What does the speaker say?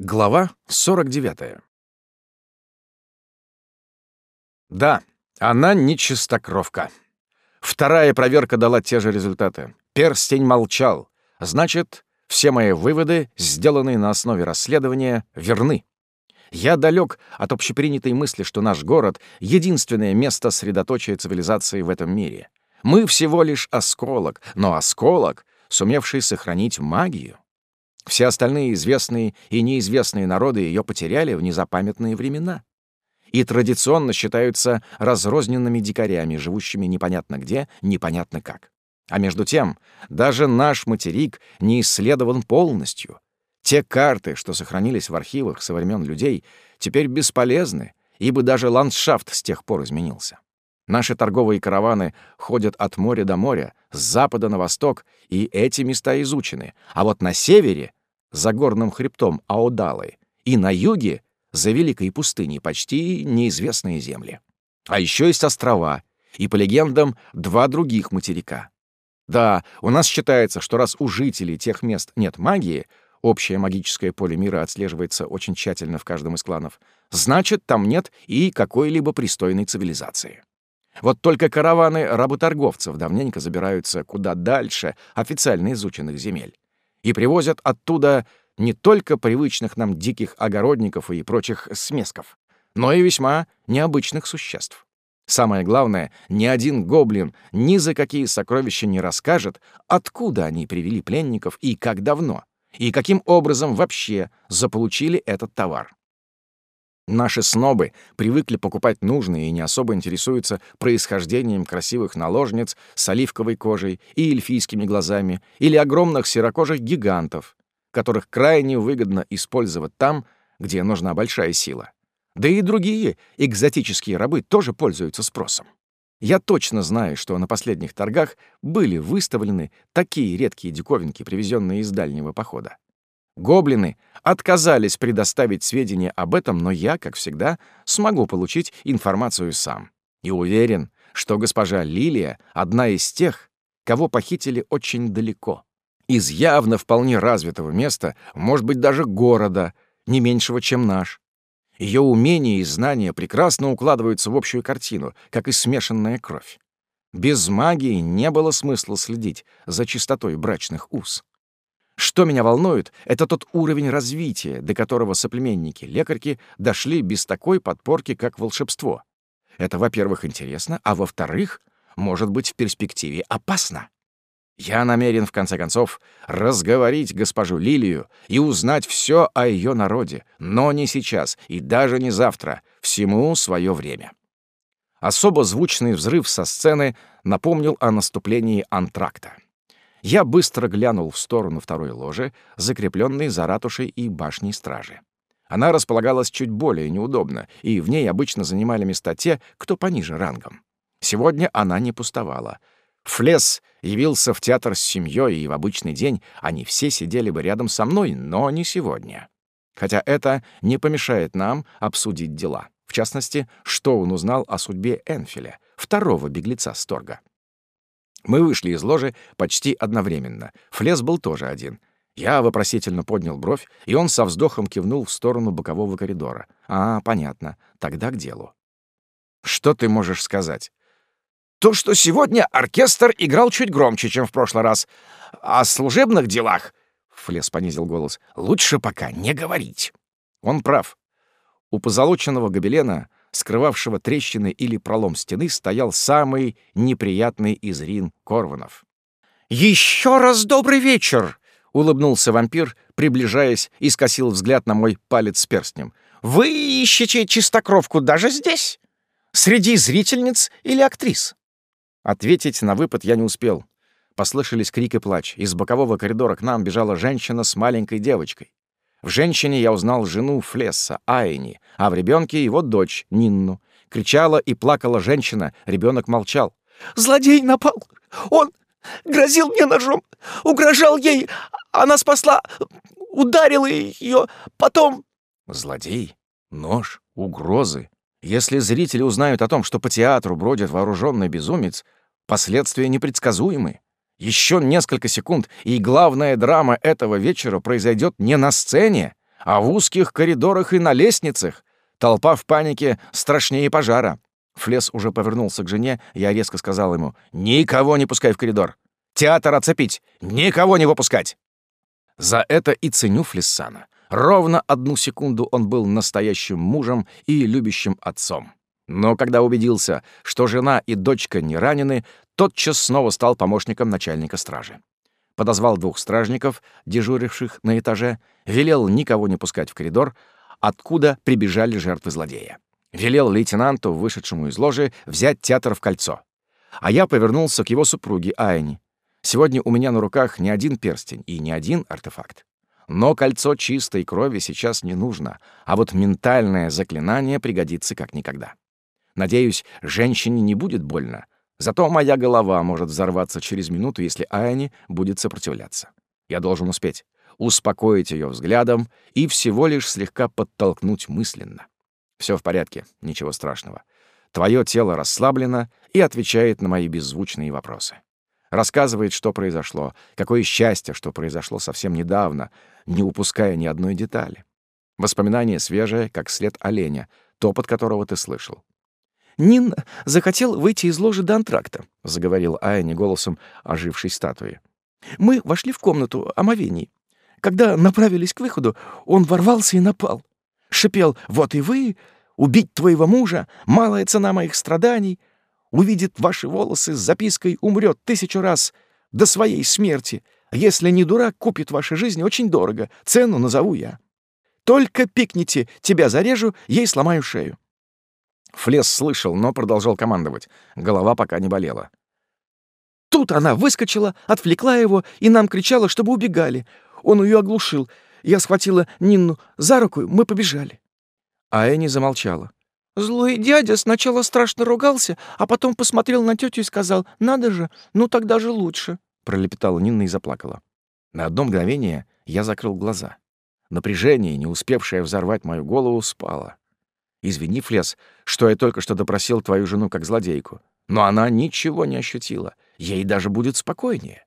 Глава 49. Да, она не чистокровка. Вторая проверка дала те же результаты. Перстень молчал. Значит, все мои выводы, сделанные на основе расследования, верны. Я далек от общепринятой мысли, что наш город — единственное место средоточия цивилизации в этом мире. Мы всего лишь осколок, но осколок, сумевший сохранить магию. Все остальные известные и неизвестные народы ее потеряли в незапамятные времена и традиционно считаются разрозненными дикарями, живущими непонятно где, непонятно как. А между тем, даже наш материк не исследован полностью. Те карты, что сохранились в архивах со времен людей, теперь бесполезны, ибо даже ландшафт с тех пор изменился. Наши торговые караваны ходят от моря до моря, с запада на восток, и эти места изучены. А вот на севере, за горным хребтом Аудалы, и на юге, за Великой пустыней, почти неизвестные земли. А еще есть острова, и, по легендам, два других материка. Да, у нас считается, что раз у жителей тех мест нет магии, общее магическое поле мира отслеживается очень тщательно в каждом из кланов, значит, там нет и какой-либо пристойной цивилизации. Вот только караваны работорговцев давненько забираются куда дальше официально изученных земель и привозят оттуда не только привычных нам диких огородников и прочих смесков, но и весьма необычных существ. Самое главное, ни один гоблин ни за какие сокровища не расскажет, откуда они привели пленников и как давно, и каким образом вообще заполучили этот товар. Наши снобы привыкли покупать нужные и не особо интересуются происхождением красивых наложниц с оливковой кожей и эльфийскими глазами или огромных серокожих гигантов, которых крайне выгодно использовать там, где нужна большая сила. Да и другие экзотические рабы тоже пользуются спросом. Я точно знаю, что на последних торгах были выставлены такие редкие диковинки, привезенные из дальнего похода. Гоблины отказались предоставить сведения об этом, но я, как всегда, смогу получить информацию сам. И уверен, что госпожа Лилия — одна из тех, кого похитили очень далеко. Из явно вполне развитого места, может быть, даже города, не меньшего, чем наш. Ее умения и знания прекрасно укладываются в общую картину, как и смешанная кровь. Без магии не было смысла следить за чистотой брачных уз. Что меня волнует, это тот уровень развития, до которого соплеменники-лекарки дошли без такой подпорки, как волшебство. Это, во-первых, интересно, а во-вторых, может быть в перспективе опасно. Я намерен, в конце концов, разговорить госпожу Лилию и узнать все о ее народе, но не сейчас и даже не завтра, всему свое время. Особо звучный взрыв со сцены напомнил о наступлении антракта. Я быстро глянул в сторону второй ложи, закрепленной за ратушей и башней стражи. Она располагалась чуть более неудобно, и в ней обычно занимали места те, кто пониже рангом. Сегодня она не пустовала. Флес явился в театр с семьей, и в обычный день они все сидели бы рядом со мной, но не сегодня. Хотя это не помешает нам обсудить дела. В частности, что он узнал о судьбе Энфиля, второго беглеца Сторга. Мы вышли из ложи почти одновременно. Флес был тоже один. Я вопросительно поднял бровь, и он со вздохом кивнул в сторону бокового коридора. «А, понятно. Тогда к делу». «Что ты можешь сказать?» «То, что сегодня оркестр играл чуть громче, чем в прошлый раз. О служебных делах...» — Флес понизил голос. «Лучше пока не говорить». Он прав. У позолоченного гобелена скрывавшего трещины или пролом стены, стоял самый неприятный из Рин Корванов. «Еще раз добрый вечер!» — улыбнулся вампир, приближаясь и скосил взгляд на мой палец с перстнем. «Вы ищете чистокровку даже здесь? Среди зрительниц или актрис?» Ответить на выпад я не успел. Послышались крик и плач. Из бокового коридора к нам бежала женщина с маленькой девочкой. В женщине я узнал жену Флесса, Айни, а в ребенке его дочь, Нинну. Кричала и плакала женщина, ребенок молчал. «Злодей напал! Он грозил мне ножом, угрожал ей, она спасла, ударила ее, потом...» Злодей? Нож? Угрозы? Если зрители узнают о том, что по театру бродит вооруженный безумец, последствия непредсказуемы. Еще несколько секунд, и главная драма этого вечера произойдет не на сцене, а в узких коридорах и на лестницах. Толпа в панике страшнее пожара. Флес уже повернулся к жене, я резко сказал ему «Никого не пускай в коридор! Театр оцепить! Никого не выпускать!» За это и ценю Флессана. Ровно одну секунду он был настоящим мужем и любящим отцом. Но когда убедился, что жена и дочка не ранены, тотчас снова стал помощником начальника стражи. Подозвал двух стражников, дежуривших на этаже, велел никого не пускать в коридор, откуда прибежали жертвы злодея. Велел лейтенанту, вышедшему из ложи, взять театр в кольцо. А я повернулся к его супруге Айне. Сегодня у меня на руках не один перстень и не один артефакт. Но кольцо чистой крови сейчас не нужно, а вот ментальное заклинание пригодится как никогда. Надеюсь, женщине не будет больно. Зато моя голова может взорваться через минуту, если Айни будет сопротивляться. Я должен успеть успокоить ее взглядом и всего лишь слегка подтолкнуть мысленно. Все в порядке, ничего страшного. Твое тело расслаблено и отвечает на мои беззвучные вопросы. Рассказывает, что произошло, какое счастье, что произошло совсем недавно, не упуская ни одной детали. Воспоминание свежее, как след оленя, топот которого ты слышал. «Нин захотел выйти из ложи до антракта», — заговорил Айни голосом ожившей статуи. «Мы вошли в комнату омовений. Когда направились к выходу, он ворвался и напал. Шипел «Вот и вы! Убить твоего мужа! Малая цена моих страданий! Увидит ваши волосы с запиской, умрет тысячу раз до своей смерти. Если не дурак, купит ваши жизни очень дорого. Цену назову я. Только пикните, тебя зарежу, ей сломаю шею». Флес слышал, но продолжал командовать. Голова пока не болела. Тут она выскочила, отвлекла его и нам кричала, чтобы убегали. Он ее оглушил. Я схватила Нинну за руку, мы побежали. А Энни замолчала. Злой дядя сначала страшно ругался, а потом посмотрел на тетю и сказал, «Надо же, ну тогда же лучше», — пролепетала Нинна и заплакала. На одно мгновение я закрыл глаза. Напряжение, не успевшее взорвать мою голову, спало. Извини, Флес, что я только что допросил твою жену как злодейку, но она ничего не ощутила. Ей даже будет спокойнее.